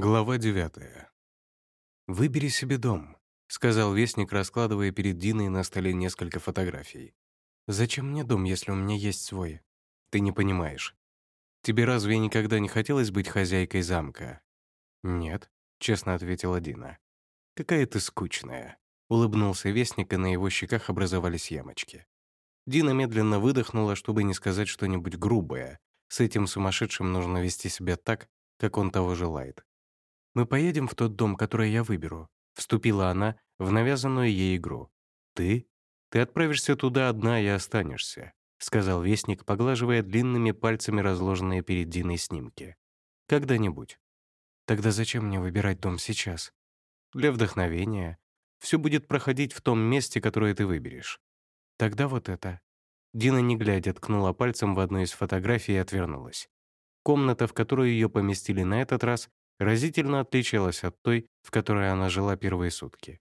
Глава 9. «Выбери себе дом», — сказал Вестник, раскладывая перед Диной на столе несколько фотографий. «Зачем мне дом, если у меня есть свой?» «Ты не понимаешь. Тебе разве никогда не хотелось быть хозяйкой замка?» «Нет», — честно ответила Дина. «Какая ты скучная», — улыбнулся Вестник, и на его щеках образовались ямочки. Дина медленно выдохнула, чтобы не сказать что-нибудь грубое. С этим сумасшедшим нужно вести себя так, как он того желает. «Мы поедем в тот дом, который я выберу», — вступила она в навязанную ей игру. «Ты? Ты отправишься туда одна и останешься», — сказал Вестник, поглаживая длинными пальцами разложенные перед Диной снимки. «Когда-нибудь». «Тогда зачем мне выбирать дом сейчас?» «Для вдохновения. Все будет проходить в том месте, которое ты выберешь». «Тогда вот это». Дина, не глядя, ткнула пальцем в одну из фотографий и отвернулась. Комната, в которую ее поместили на этот раз, разительно отличалась от той, в которой она жила первые сутки.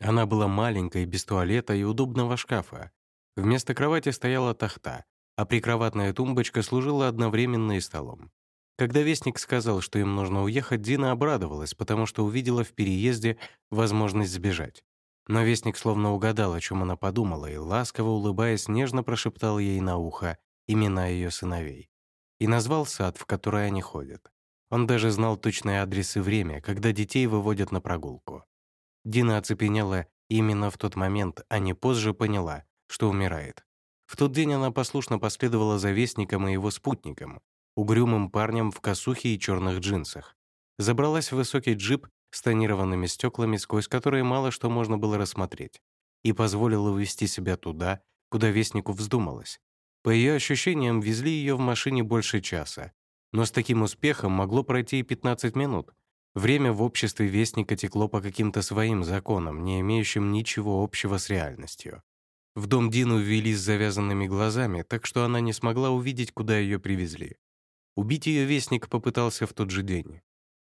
Она была маленькой, без туалета и удобного шкафа. Вместо кровати стояла тахта, а прикроватная тумбочка служила одновременно и столом. Когда Вестник сказал, что им нужно уехать, Дина обрадовалась, потому что увидела в переезде возможность сбежать. Но Вестник словно угадал, о чем она подумала, и, ласково улыбаясь, нежно прошептал ей на ухо имена ее сыновей и назвал сад, в который они ходят. Он даже знал точный адрес и время, когда детей выводят на прогулку. Дина оцепенела именно в тот момент, а не позже поняла, что умирает. В тот день она послушно последовала за Вестником и его спутником, угрюмым парнем в косухе и черных джинсах. Забралась в высокий джип с тонированными стеклами, сквозь которые мало что можно было рассмотреть, и позволила увести себя туда, куда Вестнику вздумалось. По ее ощущениям, везли ее в машине больше часа, но с таким успехом могло пройти и 15 минут. Время в обществе Вестника текло по каким-то своим законам, не имеющим ничего общего с реальностью. В дом Дину ввели с завязанными глазами, так что она не смогла увидеть, куда ее привезли. Убить ее Вестник попытался в тот же день.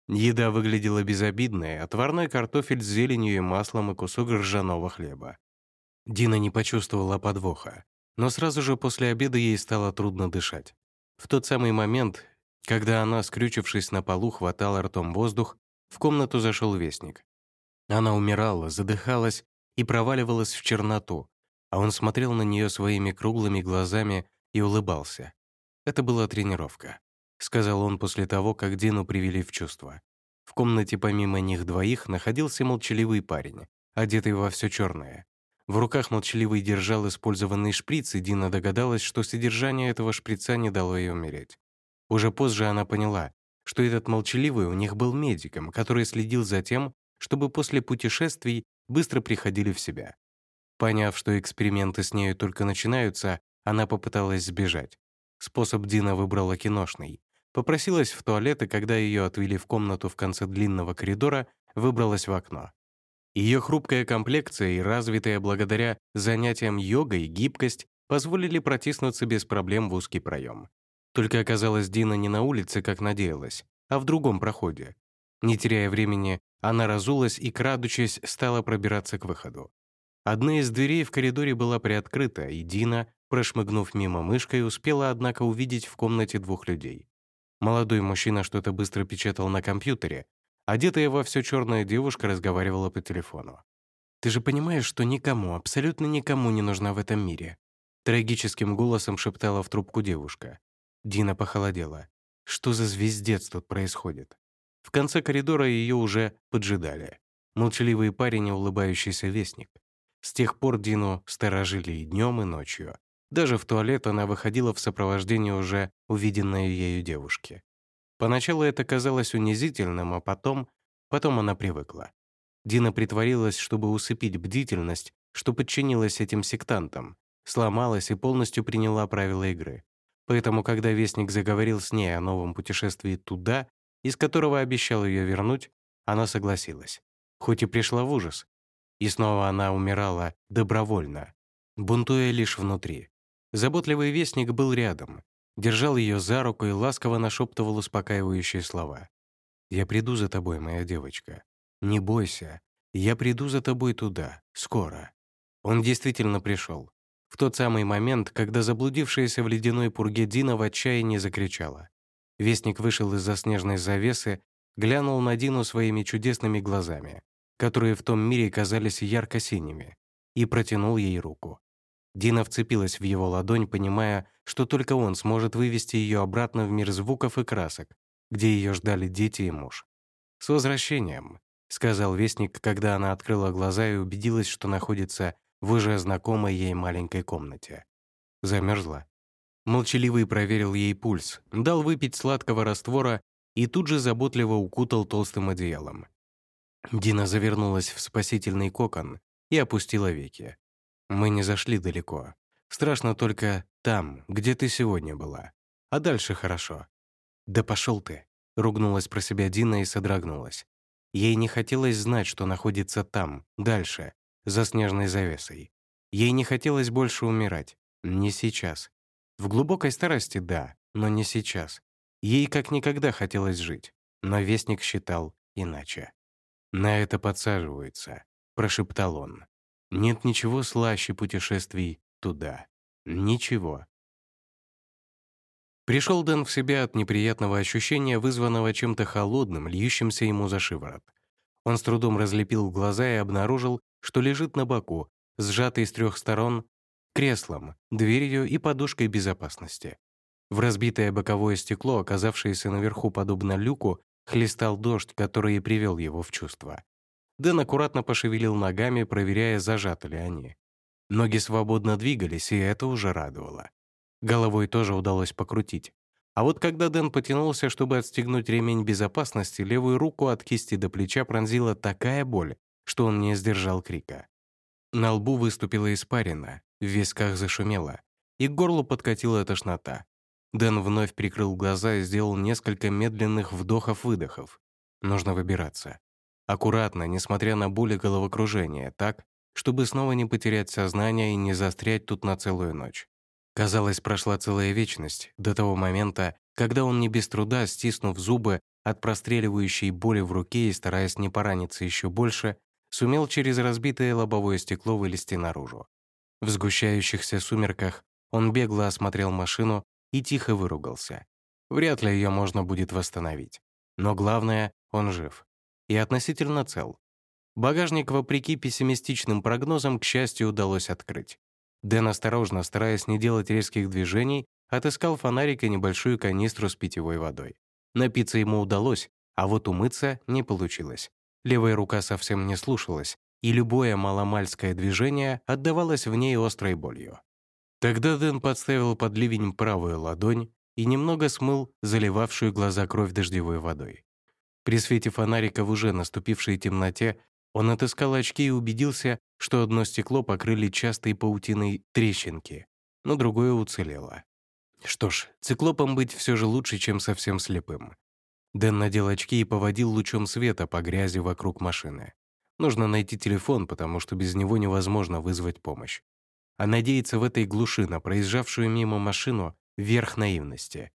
Еда выглядела безобидной, отварной картофель с зеленью и маслом и кусок ржаного хлеба. Дина не почувствовала подвоха, но сразу же после обеда ей стало трудно дышать. В тот самый момент когда она, скрючившись на полу, хватала ртом воздух, в комнату зашел вестник. Она умирала, задыхалась и проваливалась в черноту, а он смотрел на нее своими круглыми глазами и улыбался. «Это была тренировка», — сказал он после того, как Дину привели в чувство. В комнате помимо них двоих находился молчаливый парень, одетый во все черное. В руках молчаливый держал использованный шприц, и Дина догадалась, что содержание этого шприца не дало ей умереть. Уже позже она поняла, что этот молчаливый у них был медиком, который следил за тем, чтобы после путешествий быстро приходили в себя. Поняв, что эксперименты с нею только начинаются, она попыталась сбежать. Способ Дина выбрала киношный. Попросилась в туалет, и когда ее отвели в комнату в конце длинного коридора, выбралась в окно. Ее хрупкая комплекция и развитая благодаря занятиям йогой гибкость позволили протиснуться без проблем в узкий проем. Только оказалось Дина не на улице, как надеялась, а в другом проходе. Не теряя времени, она разулась и, крадучись, стала пробираться к выходу. Одна из дверей в коридоре была приоткрыта, и Дина, прошмыгнув мимо мышкой, успела, однако, увидеть в комнате двух людей. Молодой мужчина что-то быстро печатал на компьютере, одетая во все черная девушка разговаривала по телефону. «Ты же понимаешь, что никому, абсолютно никому не нужна в этом мире», трагическим голосом шептала в трубку девушка. Дина похолодела. Что за звездец тут происходит? В конце коридора ее уже поджидали. Молчаливый парень и улыбающийся вестник. С тех пор Дину сторожили и днем, и ночью. Даже в туалет она выходила в сопровождении уже увиденной ею девушки. Поначалу это казалось унизительным, а потом... Потом она привыкла. Дина притворилась, чтобы усыпить бдительность, что подчинилась этим сектантам, сломалась и полностью приняла правила игры. Поэтому, когда Вестник заговорил с ней о новом путешествии туда, из которого обещал ее вернуть, она согласилась, хоть и пришла в ужас. И снова она умирала добровольно, бунтуя лишь внутри. Заботливый Вестник был рядом, держал ее за руку и ласково нашептывал успокаивающие слова. «Я приду за тобой, моя девочка. Не бойся, я приду за тобой туда, скоро». Он действительно пришел. В тот самый момент, когда заблудившаяся в ледяной пурге Дина в отчаянии закричала. Вестник вышел из-за снежной завесы, глянул на Дину своими чудесными глазами, которые в том мире казались ярко-синими, и протянул ей руку. Дина вцепилась в его ладонь, понимая, что только он сможет вывести ее обратно в мир звуков и красок, где ее ждали дети и муж. «С возвращением», — сказал Вестник, когда она открыла глаза и убедилась, что находится в уже знакомой ей маленькой комнате. Замерзла. Молчаливый проверил ей пульс, дал выпить сладкого раствора и тут же заботливо укутал толстым одеялом. Дина завернулась в спасительный кокон и опустила веки. Мы не зашли далеко. Страшно только там, где ты сегодня была. А дальше хорошо. Да пошел ты, ругнулась про себя Дина и содрогнулась. Ей не хотелось знать, что находится там, дальше, за снежной завесой. Ей не хотелось больше умирать. Не сейчас. В глубокой старости — да, но не сейчас. Ей как никогда хотелось жить. Но Вестник считал иначе. «На это подсаживаются», — прошептал он. Нет ничего слаще путешествий туда. Ничего. Пришел Дэн в себя от неприятного ощущения, вызванного чем-то холодным, льющимся ему за шиворот. Он с трудом разлепил глаза и обнаружил, что лежит на боку, сжатый с трех сторон, креслом, дверью и подушкой безопасности. В разбитое боковое стекло, оказавшееся наверху подобно люку, хлестал дождь, который и привел его в чувство. Дэн аккуратно пошевелил ногами, проверяя, зажаты ли они. Ноги свободно двигались, и это уже радовало. Головой тоже удалось покрутить. А вот когда Дэн потянулся, чтобы отстегнуть ремень безопасности, левую руку от кисти до плеча пронзила такая боль, что он не сдержал крика. На лбу выступила испарина, в висках зашумело, и к горлу подкатила тошнота. Дэн вновь прикрыл глаза и сделал несколько медленных вдохов-выдохов. Нужно выбираться. Аккуратно, несмотря на боль и головокружение, так, чтобы снова не потерять сознание и не застрять тут на целую ночь. Казалось, прошла целая вечность до того момента, когда он не без труда, стиснув зубы от простреливающей боли в руке и стараясь не пораниться еще больше, сумел через разбитое лобовое стекло вылезти наружу. В сгущающихся сумерках он бегло осмотрел машину и тихо выругался. Вряд ли ее можно будет восстановить. Но главное, он жив и относительно цел. Багажник, вопреки пессимистичным прогнозам, к счастью, удалось открыть. Дэн осторожно, стараясь не делать резких движений, отыскал фонарик и небольшую канистру с питьевой водой. Напиться ему удалось, а вот умыться не получилось. Левая рука совсем не слушалась, и любое маломальское движение отдавалось в ней острой болью. Тогда Дэн подставил под ливень правую ладонь и немного смыл заливавшую глаза кровь дождевой водой. При свете фонарика в уже наступившей темноте он отыскал очки и убедился, что одно стекло покрыли частой паутиной трещинки, но другое уцелело. Что ж, циклопом быть все же лучше, чем совсем слепым. Дэн надел очки и поводил лучом света по грязи вокруг машины. Нужно найти телефон, потому что без него невозможно вызвать помощь. А надеяться в этой глуши на проезжавшую мимо машину — верх наивности.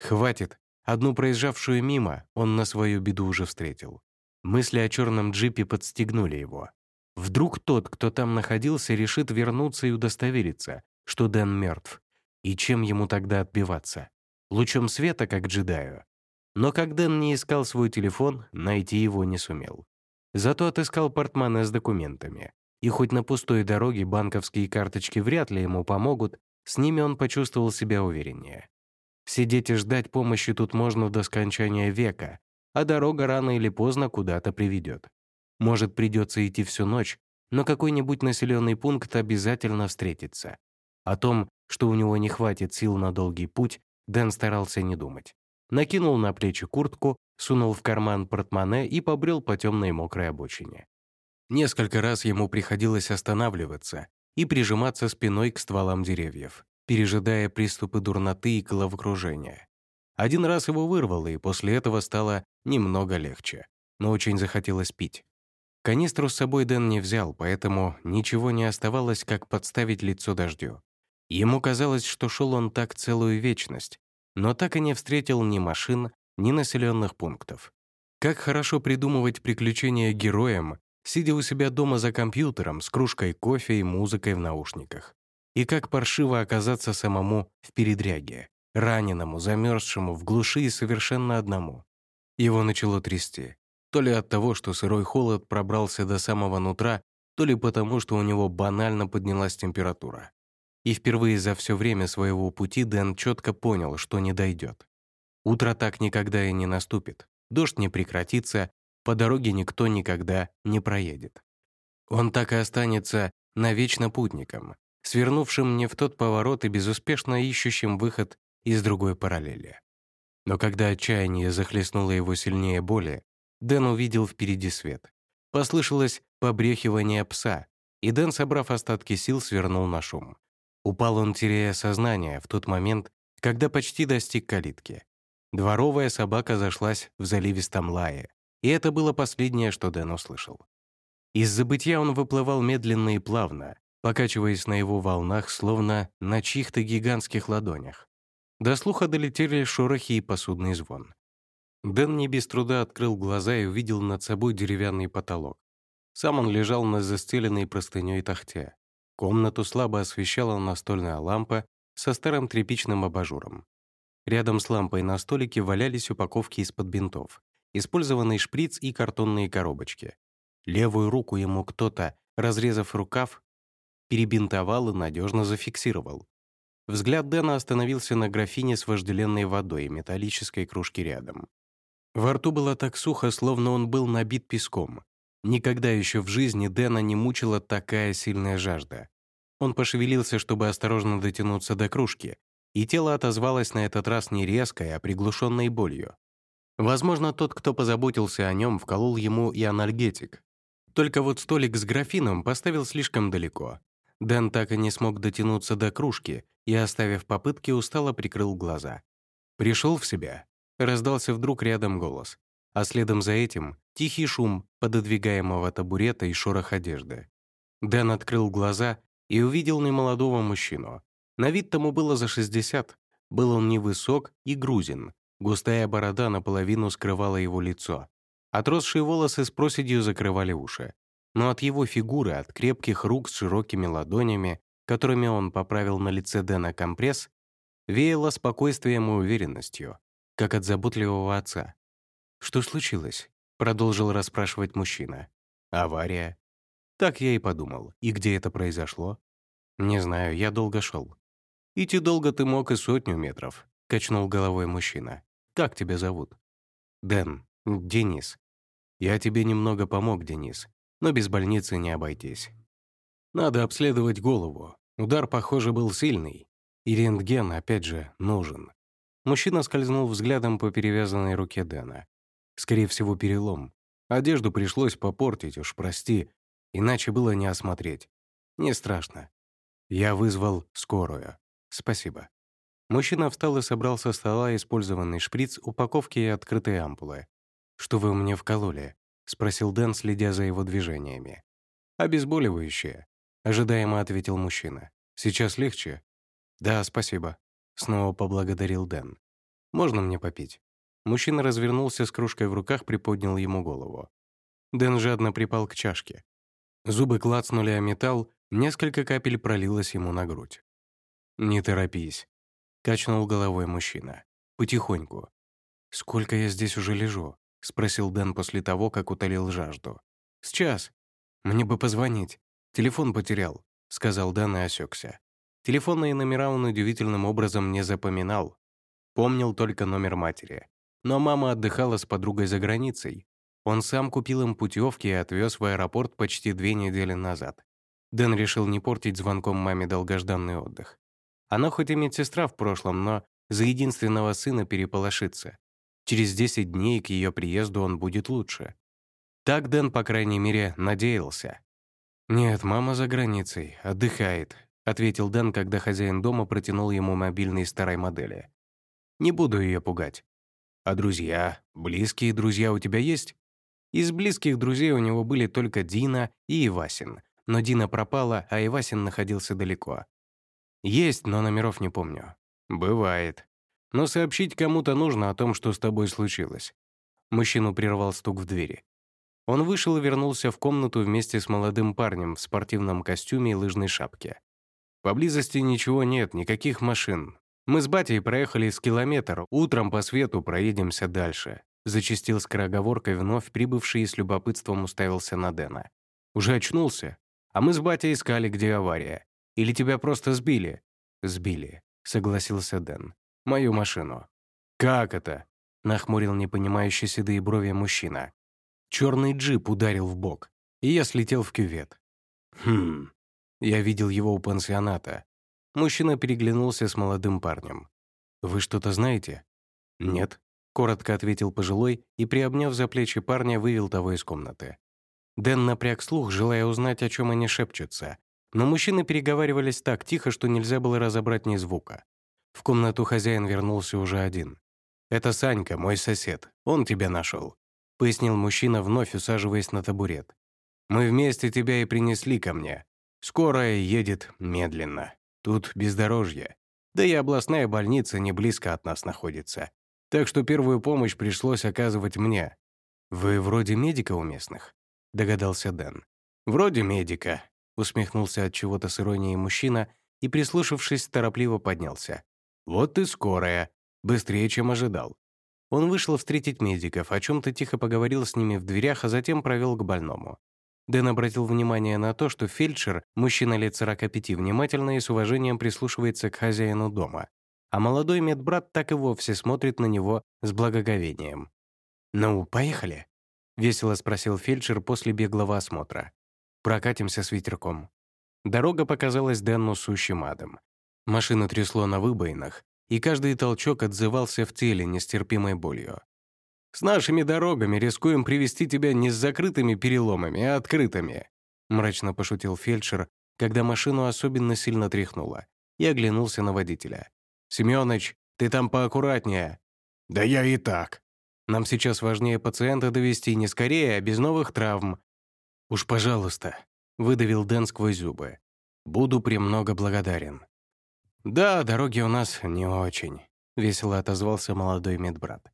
Хватит, Одну проезжавшую мимо он на свою беду уже встретил. Мысли о черном джипе подстегнули его. Вдруг тот, кто там находился, решит вернуться и удостовериться, что Дэн мертв. И чем ему тогда отбиваться? Лучом света, как джедаю? Но как Дэн не искал свой телефон, найти его не сумел. Зато отыскал портмоне с документами. И хоть на пустой дороге банковские карточки вряд ли ему помогут, с ними он почувствовал себя увереннее. Сидеть и ждать помощи тут можно до скончания века, а дорога рано или поздно куда-то приведет. Может, придется идти всю ночь, но какой-нибудь населенный пункт обязательно встретится. О том, что у него не хватит сил на долгий путь, Дэн старался не думать. Накинул на плечи куртку, сунул в карман портмоне и побрел по темной мокрой обочине. Несколько раз ему приходилось останавливаться и прижиматься спиной к стволам деревьев пережидая приступы дурноты и головокружения. Один раз его вырвало, и после этого стало немного легче, но очень захотелось пить. Канистру с собой Дэн не взял, поэтому ничего не оставалось, как подставить лицо дождю. Ему казалось, что шел он так целую вечность, но так и не встретил ни машин, ни населенных пунктов. Как хорошо придумывать приключения героям, сидя у себя дома за компьютером с кружкой кофе и музыкой в наушниках. И как паршиво оказаться самому в передряге, раненому, замерзшему, в глуши и совершенно одному. Его начало трясти. То ли от того, что сырой холод пробрался до самого нутра, то ли потому, что у него банально поднялась температура. И впервые за все время своего пути Дэн четко понял, что не дойдет. Утро так никогда и не наступит, дождь не прекратится, по дороге никто никогда не проедет. Он так и останется навечно путником, свернувшим не в тот поворот и безуспешно ищущим выход из другой параллели. Но когда отчаяние захлестнуло его сильнее боли, Дэн увидел впереди свет. Послышалось побрехивание пса, и Дэн, собрав остатки сил, свернул на шум. Упал он, теряя сознание, в тот момент, когда почти достиг калитки. Дворовая собака зашлась в заливистом лае, и это было последнее, что Дэн услышал. Из забытья он выплывал медленно и плавно, покачиваясь на его волнах, словно на чьих-то гигантских ладонях. До слуха долетели шорохи и посудный звон. Дэн не без труда открыл глаза и увидел над собой деревянный потолок. Сам он лежал на застеленной простыней тахте. Комнату слабо освещала настольная лампа со старым тряпичным абажуром. Рядом с лампой на столике валялись упаковки из-под бинтов, использованный шприц и картонные коробочки. Левую руку ему кто-то, разрезав рукав, перебинтовал и надежно зафиксировал. Взгляд Дэна остановился на графине с вожделенной водой и металлической кружке рядом. Во рту было так сухо, словно он был набит песком. Никогда еще в жизни Дэна не мучила такая сильная жажда. Он пошевелился, чтобы осторожно дотянуться до кружки, и тело отозвалось на этот раз не резкой, а приглушенной болью. Возможно, тот, кто позаботился о нем, вколол ему и анальгетик. Только вот столик с графином поставил слишком далеко. Дэн так и не смог дотянуться до кружки и, оставив попытки, устало прикрыл глаза. Пришел в себя. Раздался вдруг рядом голос. А следом за этим — тихий шум пододвигаемого табурета и шорох одежды. Дэн открыл глаза и увидел немолодого мужчину. На вид тому было за 60. Был он невысок и грузин. Густая борода наполовину скрывала его лицо. Отросшие волосы с проседью закрывали уши но от его фигуры, от крепких рук с широкими ладонями, которыми он поправил на лице Дэна компресс, веяло спокойствием и уверенностью, как от заботливого отца. «Что случилось?» — продолжил расспрашивать мужчина. «Авария». Так я и подумал. И где это произошло? Не знаю, я долго шел. Идти долго ты мог и сотню метров, качнул головой мужчина. Как тебя зовут? Дэн. Денис. Я тебе немного помог, Денис но без больницы не обойтись. Надо обследовать голову. Удар, похоже, был сильный. И рентген, опять же, нужен. Мужчина скользнул взглядом по перевязанной руке Дэна. Скорее всего, перелом. Одежду пришлось попортить, уж прости, иначе было не осмотреть. Не страшно. Я вызвал скорую. Спасибо. Мужчина встал и собрал со стола использованный шприц, упаковки и открытые ампулы. «Что вы мне вкололи?» — спросил Дэн, следя за его движениями. «Обезболивающее», — ожидаемо ответил мужчина. «Сейчас легче?» «Да, спасибо», — снова поблагодарил Дэн. «Можно мне попить?» Мужчина развернулся с кружкой в руках, приподнял ему голову. Дэн жадно припал к чашке. Зубы клацнули о металл, несколько капель пролилось ему на грудь. «Не торопись», — качнул головой мужчина. «Потихоньку. Сколько я здесь уже лежу?» — спросил Дэн после того, как утолил жажду. «Сейчас. Мне бы позвонить. Телефон потерял», — сказал Дэн и осекся. Телефонные номера он удивительным образом не запоминал. Помнил только номер матери. Но мама отдыхала с подругой за границей. Он сам купил им путевки и отвез в аэропорт почти две недели назад. Дэн решил не портить звонком маме долгожданный отдых. Она хоть и медсестра в прошлом, но за единственного сына переполошится. Через 10 дней к ее приезду он будет лучше. Так Дэн, по крайней мере, надеялся. «Нет, мама за границей, отдыхает», — ответил Дэн, когда хозяин дома протянул ему мобильный старой модели. «Не буду ее пугать». «А друзья? Близкие друзья у тебя есть?» Из близких друзей у него были только Дина и Ивасин, но Дина пропала, а Ивасин находился далеко. «Есть, но номеров не помню». «Бывает», но сообщить кому-то нужно о том, что с тобой случилось». Мужчину прервал стук в двери. Он вышел и вернулся в комнату вместе с молодым парнем в спортивном костюме и лыжной шапке. «Поблизости ничего нет, никаких машин. Мы с батей проехали с километр, утром по свету проедемся дальше. Зачистил скороговоркой вновь прибывший и с любопытством уставился на Дэна. «Уже очнулся? А мы с батей искали, где авария. Или тебя просто сбили?» «Сбили», — согласился Дэн. «Мою машину». «Как это?» — нахмурил непонимающий седые брови мужчина. Черный джип ударил в бок, и я слетел в кювет. «Хм...» Я видел его у пансионата. Мужчина переглянулся с молодым парнем. «Вы что-то знаете?» «Нет», — коротко ответил пожилой и, приобняв за плечи парня, вывел того из комнаты. Дэн напряг слух, желая узнать, о чем они шепчутся, но мужчины переговаривались так тихо, что нельзя было разобрать ни звука. В комнату хозяин вернулся уже один. «Это Санька, мой сосед. Он тебя нашел», — пояснил мужчина, вновь усаживаясь на табурет. «Мы вместе тебя и принесли ко мне. Скорая едет медленно. Тут бездорожье. Да и областная больница не близко от нас находится. Так что первую помощь пришлось оказывать мне. Вы вроде медика у местных?» — догадался Дэн. «Вроде медика», усмехнулся от чего-то с иронией мужчина и, прислушавшись, торопливо поднялся. «Вот ты скорая. Быстрее, чем ожидал». Он вышел встретить медиков, о чем-то тихо поговорил с ними в дверях, а затем провел к больному. Дэн обратил внимание на то, что фельдшер, мужчина лет 45, внимательно и с уважением прислушивается к хозяину дома, а молодой медбрат так и вовсе смотрит на него с благоговением. «Ну, поехали?» — весело спросил фельдшер после беглого осмотра. Прокатимся с ветерком». Дорога показалась Дэну сущим адом. Машину трясло на выбоинах, и каждый толчок отзывался в теле нестерпимой болью. «С нашими дорогами рискуем привести тебя не с закрытыми переломами, а открытыми», мрачно пошутил фельдшер, когда машину особенно сильно тряхнуло, и оглянулся на водителя. «Семёныч, ты там поаккуратнее». «Да я и так». «Нам сейчас важнее пациента довести не скорее, а без новых травм. «Уж пожалуйста», — выдавил Дэн сквозь зубы. «Буду премного благодарен». «Да, дороги у нас не очень», — весело отозвался молодой медбрат.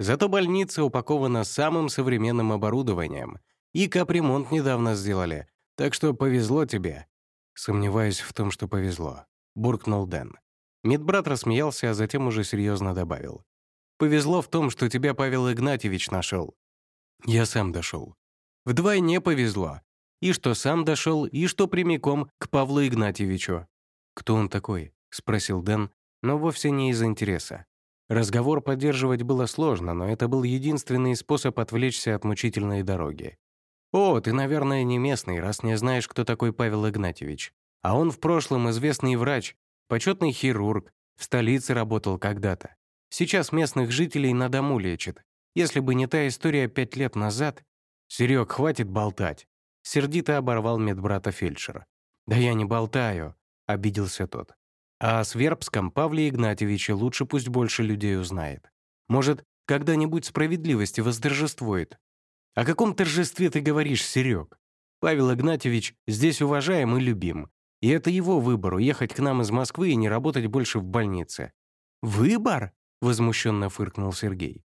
«Зато больница упакована самым современным оборудованием, и капремонт недавно сделали, так что повезло тебе». «Сомневаюсь в том, что повезло», — буркнул Дэн. Медбрат рассмеялся, а затем уже серьезно добавил. «Повезло в том, что тебя Павел Игнатьевич нашел. Я сам дошел. Вдвойне повезло. И что сам дошел, и что прямиком к Павлу Игнатьевичу. «Кто он такой?» — спросил Дэн, но вовсе не из интереса. Разговор поддерживать было сложно, но это был единственный способ отвлечься от мучительной дороги. «О, ты, наверное, не местный, раз не знаешь, кто такой Павел Игнатьевич. А он в прошлом известный врач, почетный хирург, в столице работал когда-то. Сейчас местных жителей на дому лечит. Если бы не та история пять лет назад, «Серег, хватит болтать!» Сердито оборвал медбрата фельдшера. «Да я не болтаю», — обиделся тот. «А о Свербском Павле Игнатьевиче лучше пусть больше людей узнает. Может, когда-нибудь справедливости восторжествует. О каком торжестве ты говоришь, Серег? Павел Игнатьевич здесь уважаем и любим. И это его выбор — уехать к нам из Москвы и не работать больше в больнице». «Выбор?» — возмущенно фыркнул Сергей.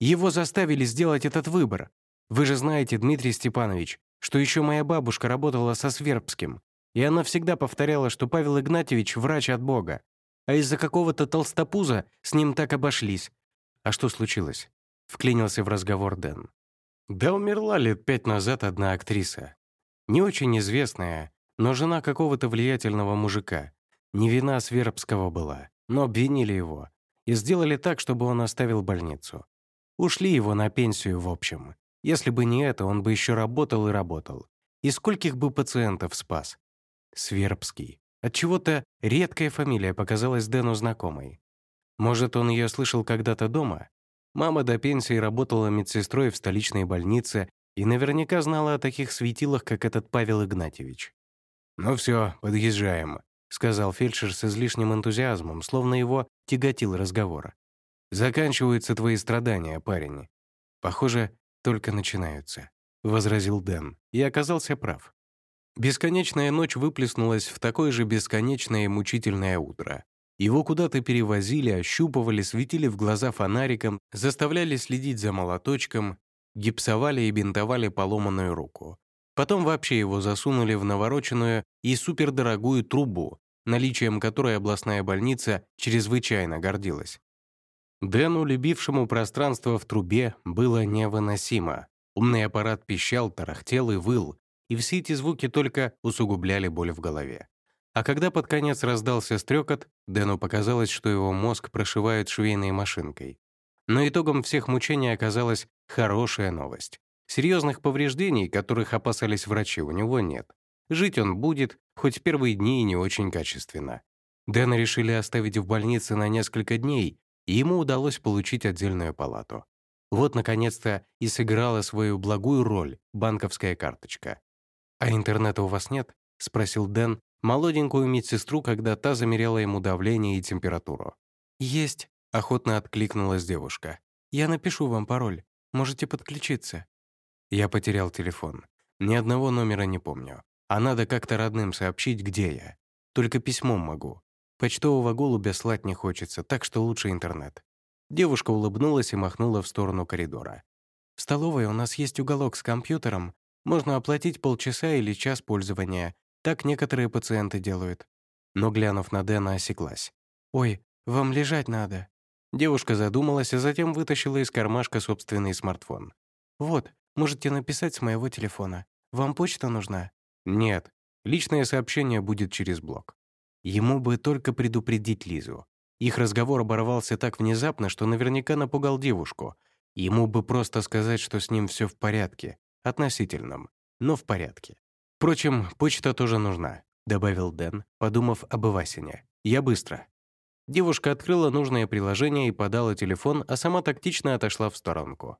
«Его заставили сделать этот выбор. Вы же знаете, Дмитрий Степанович, что еще моя бабушка работала со Свербским, и она всегда повторяла, что Павел Игнатьевич — врач от Бога, а из-за какого-то толстопуза с ним так обошлись. А что случилось? Вклинился в разговор Дэн. Да умерла лет пять назад одна актриса. Не очень известная, но жена какого-то влиятельного мужика. Не вина Свербского была, но обвинили его и сделали так, чтобы он оставил больницу. Ушли его на пенсию, в общем. Если бы не это, он бы еще работал и работал. И скольких бы пациентов спас? Свербский. Отчего-то редкая фамилия показалась Дэну знакомой. Может, он ее слышал когда-то дома? Мама до пенсии работала медсестрой в столичной больнице и наверняка знала о таких светилах, как этот Павел Игнатьевич. «Ну все, подъезжаем», — сказал фельдшер с излишним энтузиазмом, словно его тяготил разговор. «Заканчиваются твои страдания, парень. Похоже, только начинаются», — возразил Дэн, и оказался прав. Бесконечная ночь выплеснулась в такое же бесконечное и мучительное утро. Его куда-то перевозили, ощупывали, светили в глаза фонариком, заставляли следить за молоточком, гипсовали и бинтовали поломанную руку. Потом вообще его засунули в навороченную и супердорогую трубу, наличием которой областная больница чрезвычайно гордилась. Дэну, любившему пространство в трубе, было невыносимо. Умный аппарат пищал, тарахтел и выл, и все эти звуки только усугубляли боль в голове. А когда под конец раздался стрекот, Дэну показалось, что его мозг прошивают швейной машинкой. Но итогом всех мучений оказалась хорошая новость. Серьезных повреждений, которых опасались врачи, у него нет. Жить он будет, хоть первые дни и не очень качественно. Дэна решили оставить в больнице на несколько дней, и ему удалось получить отдельную палату. Вот, наконец-то, и сыграла свою благую роль банковская карточка. «А интернета у вас нет?» — спросил Дэн молоденькую медсестру, когда та замеряла ему давление и температуру. «Есть», — охотно откликнулась девушка. «Я напишу вам пароль. Можете подключиться». Я потерял телефон. Ни одного номера не помню. А надо как-то родным сообщить, где я. Только письмом могу. Почтового голубя слать не хочется, так что лучше интернет». Девушка улыбнулась и махнула в сторону коридора. «В столовой у нас есть уголок с компьютером. Можно оплатить полчаса или час пользования. Так некоторые пациенты делают». Но, глянув на Дэна, осеклась. «Ой, вам лежать надо». Девушка задумалась, а затем вытащила из кармашка собственный смартфон. «Вот, можете написать с моего телефона. Вам почта нужна?» «Нет, личное сообщение будет через блог». Ему бы только предупредить Лизу. Их разговор оборвался так внезапно, что наверняка напугал девушку. Ему бы просто сказать, что с ним все в порядке, относительном, но в порядке. Впрочем, почта тоже нужна, добавил Дэн, подумав об Ивасине. Я быстро. Девушка открыла нужное приложение и подала телефон, а сама тактично отошла в сторонку.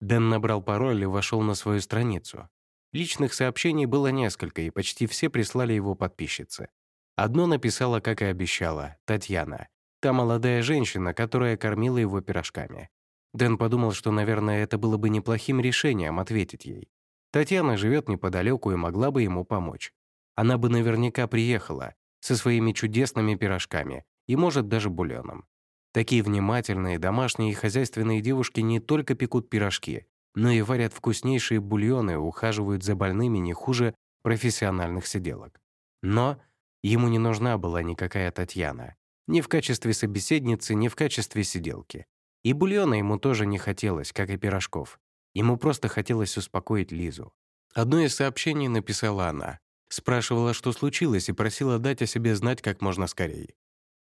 Дэн набрал пароль и вошел на свою страницу. Личных сообщений было несколько, и почти все прислали его подписчицы. Одно написала, как и обещала, Татьяна, та молодая женщина, которая кормила его пирожками. Дэн подумал, что, наверное, это было бы неплохим решением ответить ей. Татьяна живет неподалеку и могла бы ему помочь. Она бы наверняка приехала со своими чудесными пирожками и, может, даже бульоном. Такие внимательные, домашние и хозяйственные девушки не только пекут пирожки, но и варят вкуснейшие бульоны, ухаживают за больными не хуже профессиональных сиделок. Но Ему не нужна была никакая Татьяна. Ни в качестве собеседницы, ни в качестве сиделки. И бульона ему тоже не хотелось, как и пирожков. Ему просто хотелось успокоить Лизу. Одно из сообщений написала она. Спрашивала, что случилось, и просила дать о себе знать как можно скорее.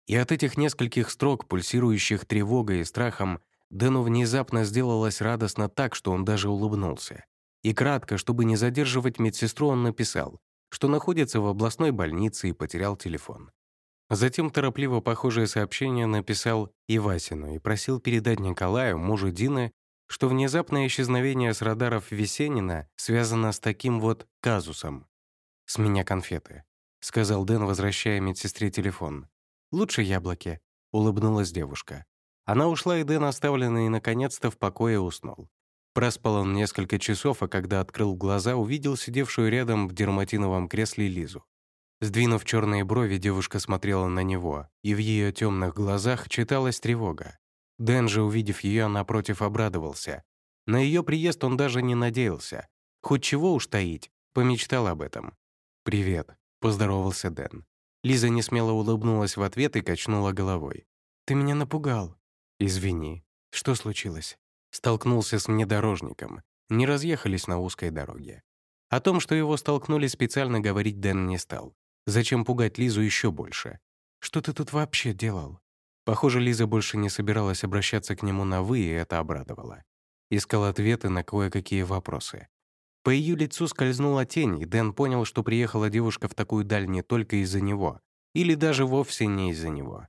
И от этих нескольких строк, пульсирующих тревогой и страхом, Дэну внезапно сделалось радостно так, что он даже улыбнулся. И кратко, чтобы не задерживать медсестру, он написал что находится в областной больнице и потерял телефон. Затем торопливо похожее сообщение написал Ивасину и просил передать Николаю, мужу Дины, что внезапное исчезновение с радаров Весенина связано с таким вот казусом. «С меня конфеты», — сказал Дэн, возвращая медсестре телефон. «Лучше яблоки», — улыбнулась девушка. Она ушла, и Дэн, оставленный наконец-то в покое, уснул. Проспал он несколько часов, а когда открыл глаза, увидел сидевшую рядом в дерматиновом кресле Лизу. Сдвинув черные брови, девушка смотрела на него, и в ее темных глазах читалась тревога. Дэн же, увидев ее, напротив, обрадовался. На ее приезд он даже не надеялся. Хоть чего уж таить, помечтал об этом. «Привет», — поздоровался Дэн. Лиза несмело улыбнулась в ответ и качнула головой. «Ты меня напугал». «Извини. Что случилось?» Столкнулся с внедорожником. Не разъехались на узкой дороге. О том, что его столкнули, специально говорить Дэн не стал. Зачем пугать Лизу еще больше? «Что ты тут вообще делал?» Похоже, Лиза больше не собиралась обращаться к нему на «вы», и это обрадовало. Искал ответы на кое-какие вопросы. По ее лицу скользнула тень, и Дэн понял, что приехала девушка в такую даль не только из-за него, или даже вовсе не из-за него.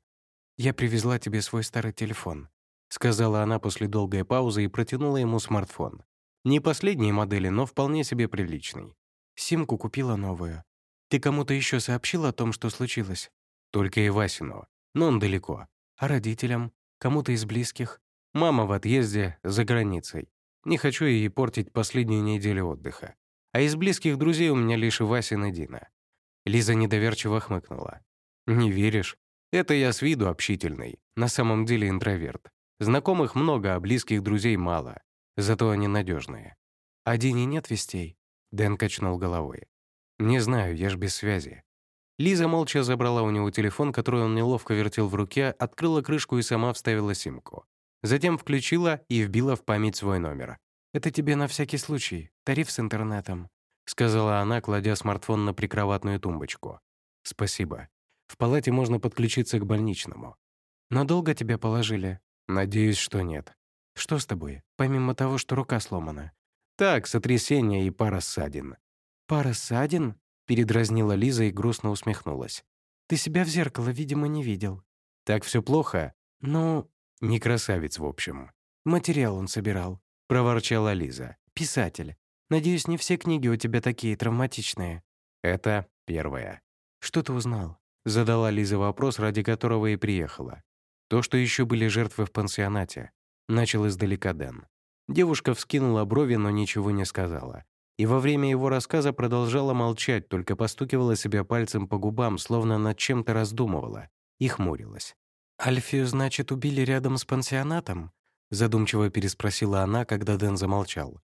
«Я привезла тебе свой старый телефон. — сказала она после долгой паузы и протянула ему смартфон. Не последней модели, но вполне себе приличный. Симку купила новую. Ты кому-то еще сообщил о том, что случилось? Только и Васину, но он далеко. А родителям? Кому-то из близких? Мама в отъезде, за границей. Не хочу ей портить последнюю неделю отдыха. А из близких друзей у меня лишь Васин и Дина. Лиза недоверчиво хмыкнула. «Не веришь? Это я с виду общительный, на самом деле интроверт. Знакомых много, а близких друзей мало. Зато они надежные. «А Дине нет вестей?» Дэн качнул головой. «Не знаю, я ж без связи». Лиза молча забрала у него телефон, который он неловко вертел в руке, открыла крышку и сама вставила симку. Затем включила и вбила в память свой номер. «Это тебе на всякий случай. Тариф с интернетом», — сказала она, кладя смартфон на прикроватную тумбочку. «Спасибо. В палате можно подключиться к больничному». «Но долго тебя положили?» «Надеюсь, что нет». «Что с тобой, помимо того, что рука сломана?» «Так, сотрясение и пара ссадин». «Пара ссадин?» — передразнила Лиза и грустно усмехнулась. «Ты себя в зеркало, видимо, не видел». «Так все плохо?» «Ну...» «Не красавец, в общем». «Материал он собирал», — проворчала Лиза. «Писатель. Надеюсь, не все книги у тебя такие травматичные». Это первое. «Что ты узнал?» — задала Лиза вопрос, ради которого и приехала. То, что еще были жертвы в пансионате. Начал издалека Дэн. Девушка вскинула брови, но ничего не сказала. И во время его рассказа продолжала молчать, только постукивала себя пальцем по губам, словно над чем-то раздумывала, и хмурилась. «Альфию, значит, убили рядом с пансионатом?» Задумчиво переспросила она, когда Дэн замолчал.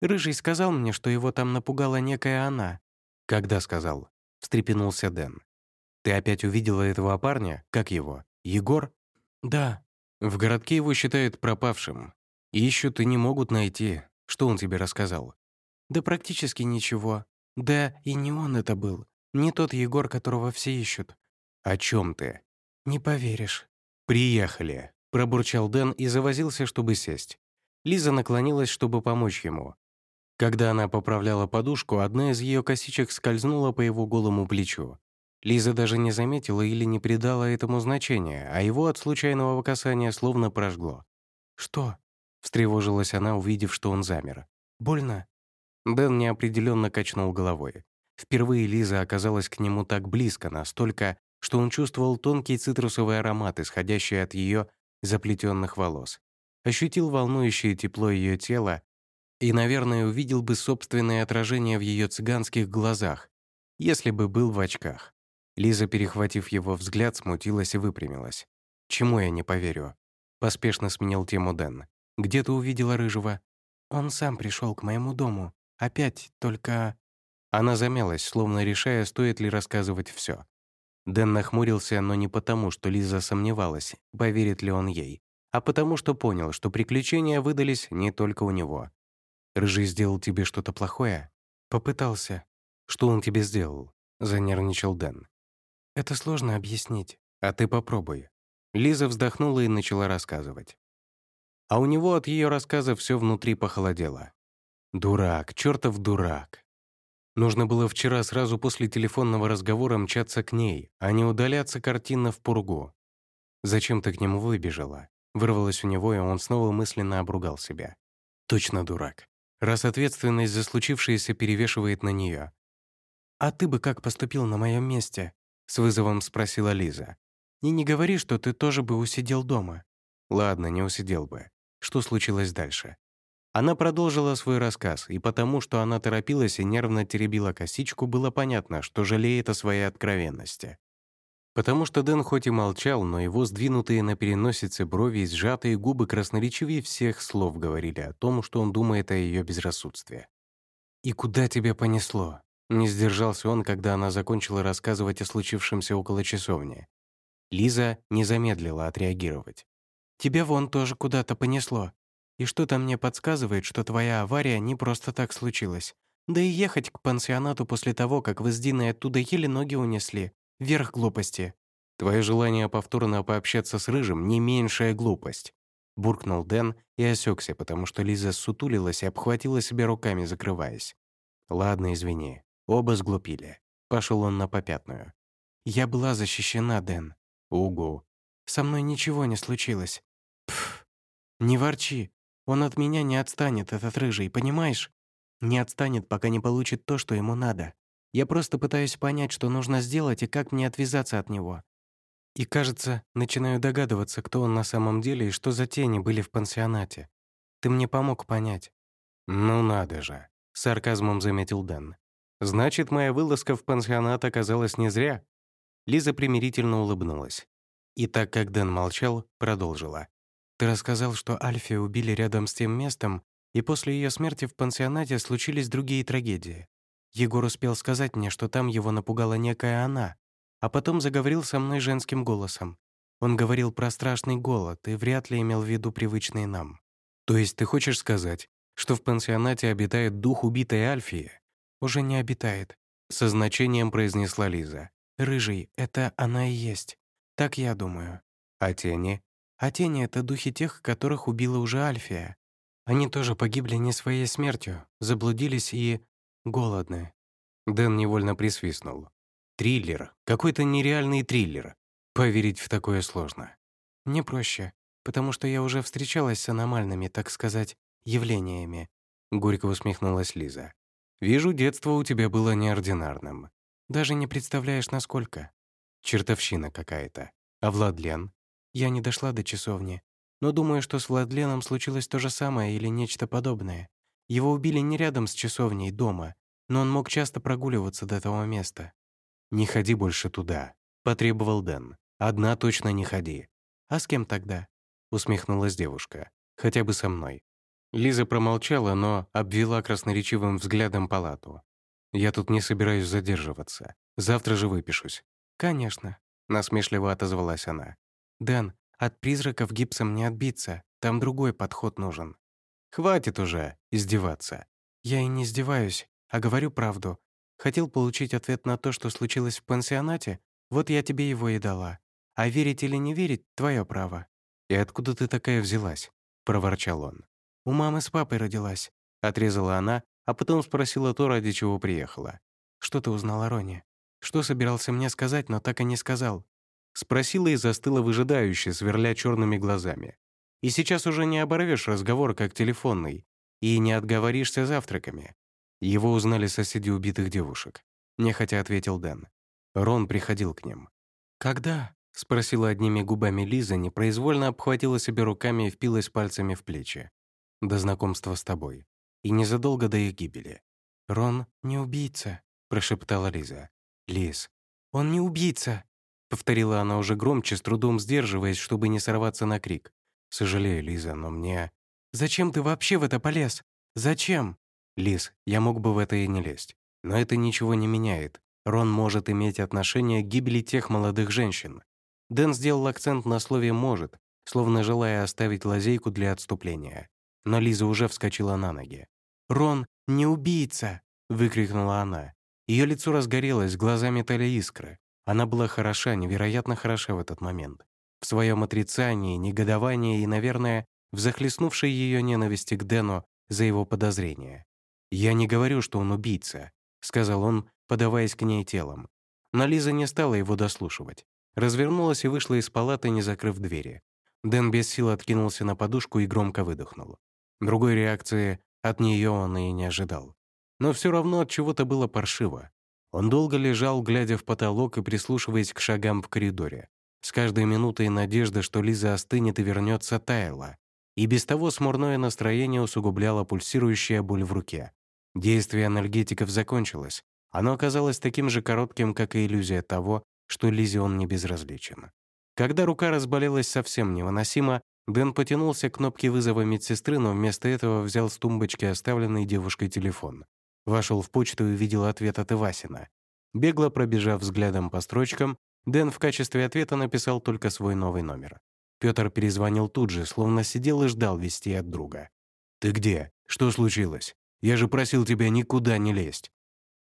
«Рыжий сказал мне, что его там напугала некая она». «Когда сказал?» — встрепенулся Дэн. «Ты опять увидела этого парня? Как его? Егор?» «Да». «В городке его считают пропавшим. Ищут и не могут найти. Что он тебе рассказал?» «Да практически ничего. Да, и не он это был. Не тот Егор, которого все ищут». «О чем ты?» «Не поверишь». «Приехали», — пробурчал Дэн и завозился, чтобы сесть. Лиза наклонилась, чтобы помочь ему. Когда она поправляла подушку, одна из ее косичек скользнула по его голому плечу. Лиза даже не заметила или не придала этому значения, а его от случайного касания словно прожгло. «Что?» — встревожилась она, увидев, что он замер. «Больно?» Дэн неопределенно качнул головой. Впервые Лиза оказалась к нему так близко, настолько, что он чувствовал тонкий цитрусовый аромат, исходящий от ее заплетенных волос. Ощутил волнующее тепло ее тела и, наверное, увидел бы собственное отражение в ее цыганских глазах, если бы был в очках. Лиза, перехватив его взгляд, смутилась и выпрямилась. «Чему я не поверю?» Поспешно сменил тему Дэн. «Где ты увидела Рыжего?» «Он сам пришел к моему дому. Опять, только...» Она замялась, словно решая, стоит ли рассказывать все. Дэн нахмурился, но не потому, что Лиза сомневалась, поверит ли он ей, а потому что понял, что приключения выдались не только у него. «Рыжий сделал тебе что-то плохое?» «Попытался». «Что он тебе сделал?» — занервничал Дэн. «Это сложно объяснить». «А ты попробуй». Лиза вздохнула и начала рассказывать. А у него от ее рассказа все внутри похолодело. Дурак, чертов дурак. Нужно было вчера сразу после телефонного разговора мчаться к ней, а не удаляться картинно в пургу. Зачем ты к нему выбежала? Вырвалось у него, и он снова мысленно обругал себя. Точно дурак. Раз ответственность за случившееся перевешивает на нее. «А ты бы как поступил на моем месте?» — с вызовом спросила Лиза. «И не говори, что ты тоже бы усидел дома». «Ладно, не усидел бы. Что случилось дальше?» Она продолжила свой рассказ, и потому, что она торопилась и нервно теребила косичку, было понятно, что жалеет о своей откровенности. Потому что Дэн хоть и молчал, но его сдвинутые на переносице брови и сжатые губы красноречивее всех слов говорили о том, что он думает о ее безрассудстве. «И куда тебя понесло?» Не сдержался он, когда она закончила рассказывать о случившемся около часовни. Лиза не замедлила отреагировать. «Тебя вон тоже куда-то понесло. И что-то мне подсказывает, что твоя авария не просто так случилась. Да и ехать к пансионату после того, как вы с Диной оттуда еле ноги унесли. Верх глупости. Твое желание повторно пообщаться с Рыжим — не меньшая глупость. Буркнул Дэн и осекся, потому что Лиза сутулилась и обхватила себя руками, закрываясь. «Ладно, извини. Оба сглупили». Пошел он на попятную. «Я была защищена, Дэн». «Угу». «Со мной ничего не случилось». «Пф, не ворчи. Он от меня не отстанет, этот рыжий, понимаешь? Не отстанет, пока не получит то, что ему надо. Я просто пытаюсь понять, что нужно сделать и как мне отвязаться от него. И, кажется, начинаю догадываться, кто он на самом деле и что за тени были в пансионате. Ты мне помог понять». «Ну надо же», — сарказмом заметил Дэн. «Значит, моя вылазка в пансионат оказалась не зря?» Лиза примирительно улыбнулась. И так как Дэн молчал, продолжила. Ты рассказал, что Альфи убили рядом с тем местом, и после ее смерти в пансионате случились другие трагедии. Егор успел сказать мне, что там его напугала некая она, а потом заговорил со мной женским голосом. Он говорил про страшный голод и вряд ли имел в виду привычный нам. То есть ты хочешь сказать, что в пансионате обитает дух убитой Альфии? Уже не обитает, со значением произнесла Лиза. Рыжий — это она и есть. Так я думаю. А тени? А тени — это духи тех, которых убила уже Альфия. Они тоже погибли не своей смертью, заблудились и... голодны. Дэн невольно присвистнул. Триллер. Какой-то нереальный триллер. Поверить в такое сложно. Мне проще, потому что я уже встречалась с аномальными, так сказать, явлениями. Горько усмехнулась Лиза. «Вижу, детство у тебя было неординарным. Даже не представляешь, насколько. Чертовщина какая-то. А Владлен? Я не дошла до часовни, но думаю, что с Владленом случилось то же самое или нечто подобное. Его убили не рядом с часовней, дома, но он мог часто прогуливаться до того места. «Не ходи больше туда», — потребовал Дэн. «Одна точно не ходи». «А с кем тогда?» — усмехнулась девушка. «Хотя бы со мной». Лиза промолчала, но обвела красноречивым взглядом палату. «Я тут не собираюсь задерживаться. Завтра же выпишусь». «Конечно», — насмешливо отозвалась она. «Дэн, от призраков гипсом не отбиться. Там другой подход нужен». «Хватит уже издеваться». «Я и не издеваюсь, а говорю правду. Хотел получить ответ на то, что случилось в пансионате? Вот я тебе его и дала. А верить или не верить — твое право». «И откуда ты такая взялась?» — проворчал он. «У мамы с папой родилась», — отрезала она, а потом спросила то, ради чего приехала. «Что ты узнал о Роне? Что собирался мне сказать, но так и не сказал?» Спросила и застыла выжидающе, сверля черными глазами. «И сейчас уже не оборвешь разговор, как телефонный, и не отговоришься завтраками». Его узнали соседи убитых девушек. Нехотя ответил Дэн. Рон приходил к ним. «Когда?» — спросила одними губами Лиза, непроизвольно обхватила себе руками и впилась пальцами в плечи до знакомства с тобой. И незадолго до их гибели. «Рон не убийца», — прошептала Лиза. «Лиз». «Он не убийца», — повторила она уже громче, с трудом сдерживаясь, чтобы не сорваться на крик. «Сожалею, Лиза, но мне...» «Зачем ты вообще в это полез? Зачем?» «Лиз, я мог бы в это и не лезть. Но это ничего не меняет. Рон может иметь отношение к гибели тех молодых женщин». Дэн сделал акцент на слове «может», словно желая оставить лазейку для отступления но Лиза уже вскочила на ноги. «Рон, не убийца!» — выкрикнула она. Ее лицо разгорелось, глаза метали искры. Она была хороша, невероятно хороша в этот момент. В своем отрицании, негодовании и, наверное, в захлестнувшей ее ненависти к Дэну за его подозрения. «Я не говорю, что он убийца», — сказал он, подаваясь к ней телом. Но Лиза не стала его дослушивать. Развернулась и вышла из палаты, не закрыв двери. Дэн без сил откинулся на подушку и громко выдохнул. Другой реакции от нее он и не ожидал. Но все равно от чего-то было паршиво. Он долго лежал, глядя в потолок и прислушиваясь к шагам в коридоре. С каждой минутой надежда, что Лиза остынет и вернется, таяла. И без того смурное настроение усугубляло пульсирующая боль в руке. Действие анальгетиков закончилось. Оно оказалось таким же коротким, как и иллюзия того, что Лизе он не безразличен. Когда рука разболелась совсем невыносимо, Дэн потянулся к кнопке вызова медсестры, но вместо этого взял с тумбочки оставленный девушкой телефон. Вошел в почту и увидел ответ от Ивасина. Бегло пробежав взглядом по строчкам, Дэн в качестве ответа написал только свой новый номер. Пётр перезвонил тут же, словно сидел и ждал вести от друга. «Ты где? Что случилось? Я же просил тебя никуда не лезть».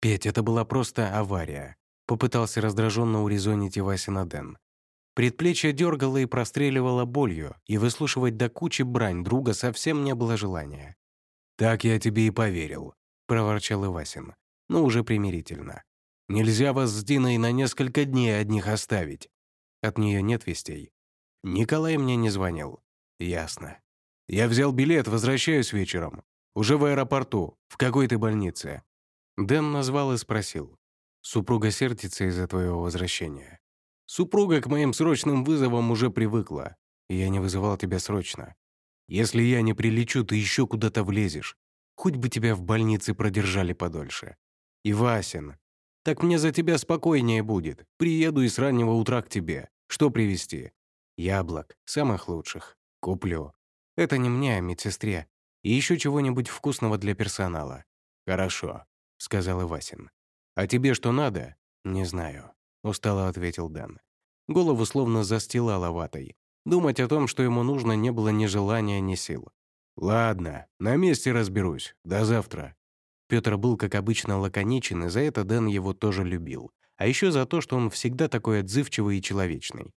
«Петь, это была просто авария», — попытался раздраженно урезонить Ивасина Дэн. Предплечье дергало и простреливало болью, и выслушивать до кучи брань друга совсем не было желания. «Так я тебе и поверил», — проворчал Ивасин, но уже примирительно. «Нельзя вас с Диной на несколько дней одних оставить. От нее нет вестей. Николай мне не звонил. Ясно. Я взял билет, возвращаюсь вечером. Уже в аэропорту. В какой ты больнице?» Дэн назвал и спросил. «Супруга сердится из-за твоего возвращения?» Супруга к моим срочным вызовам уже привыкла, я не вызывал тебя срочно. Если я не прилечу, ты еще куда-то влезешь. Хоть бы тебя в больнице продержали подольше. И Васин. Так мне за тебя спокойнее будет. Приеду и с раннего утра к тебе. Что привезти? Яблок. Самых лучших. Куплю. Это не мне, а медсестре. И еще чего-нибудь вкусного для персонала. Хорошо, сказал Ивасин. А тебе что надо? Не знаю. — устало ответил Дэн. Голову словно застилала ватой. Думать о том, что ему нужно, не было ни желания, ни сил. «Ладно, на месте разберусь. До завтра». Петр был, как обычно, лаконичен, и за это Дэн его тоже любил. А еще за то, что он всегда такой отзывчивый и человечный.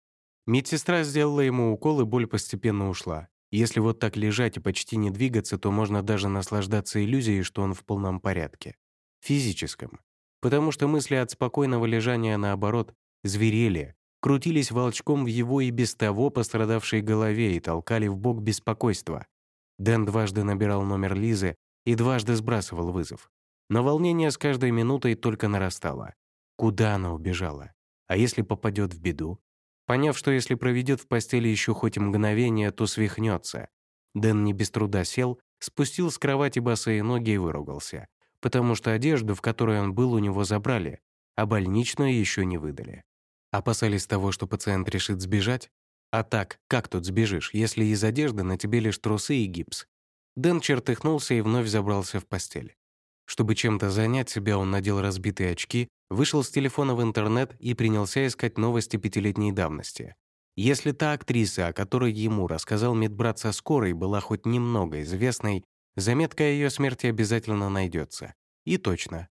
Медсестра сделала ему укол, и боль постепенно ушла. Если вот так лежать и почти не двигаться, то можно даже наслаждаться иллюзией, что он в полном порядке. Физическом. Потому что мысли от спокойного лежания, наоборот, зверели, крутились волчком в его и без того пострадавшей голове и толкали в бок беспокойства. Дэн дважды набирал номер Лизы и дважды сбрасывал вызов. Но волнение с каждой минутой только нарастало. Куда она убежала? А если попадет в беду? Поняв, что если проведет в постели еще хоть мгновение, то свихнется, Дэн не без труда сел, спустил с кровати босые ноги и выругался, потому что одежду, в которой он был, у него забрали, а больничную еще не выдали. Опасались того, что пациент решит сбежать? А так, как тут сбежишь, если из одежды на тебе лишь трусы и гипс? Дэн чертыхнулся и вновь забрался в постель. Чтобы чем-то занять себя, он надел разбитые очки, вышел с телефона в интернет и принялся искать новости пятилетней давности. Если та актриса, о которой ему рассказал медбрат со скорой, была хоть немного известной, заметка о ее смерти обязательно найдется. И точно,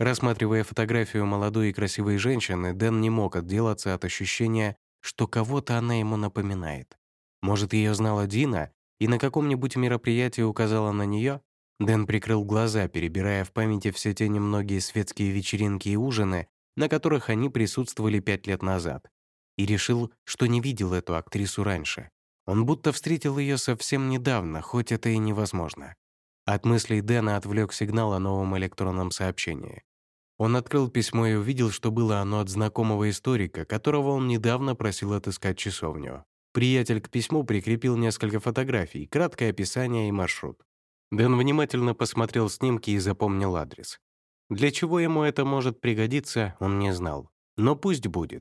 Рассматривая фотографию молодой и красивой женщины, Дэн не мог отделаться от ощущения, что кого-то она ему напоминает. Может, ее знала Дина и на каком-нибудь мероприятии указала на нее? Дэн прикрыл глаза, перебирая в памяти все те немногие светские вечеринки и ужины, на которых они присутствовали пять лет назад, и решил, что не видел эту актрису раньше. Он будто встретил ее совсем недавно, хоть это и невозможно. От мыслей Дэна отвлек сигнал о новом электронном сообщении. Он открыл письмо и увидел, что было оно от знакомого историка, которого он недавно просил отыскать часовню. Приятель к письму прикрепил несколько фотографий, краткое описание и маршрут. Дэн внимательно посмотрел снимки и запомнил адрес. Для чего ему это может пригодиться, он не знал. Но пусть будет.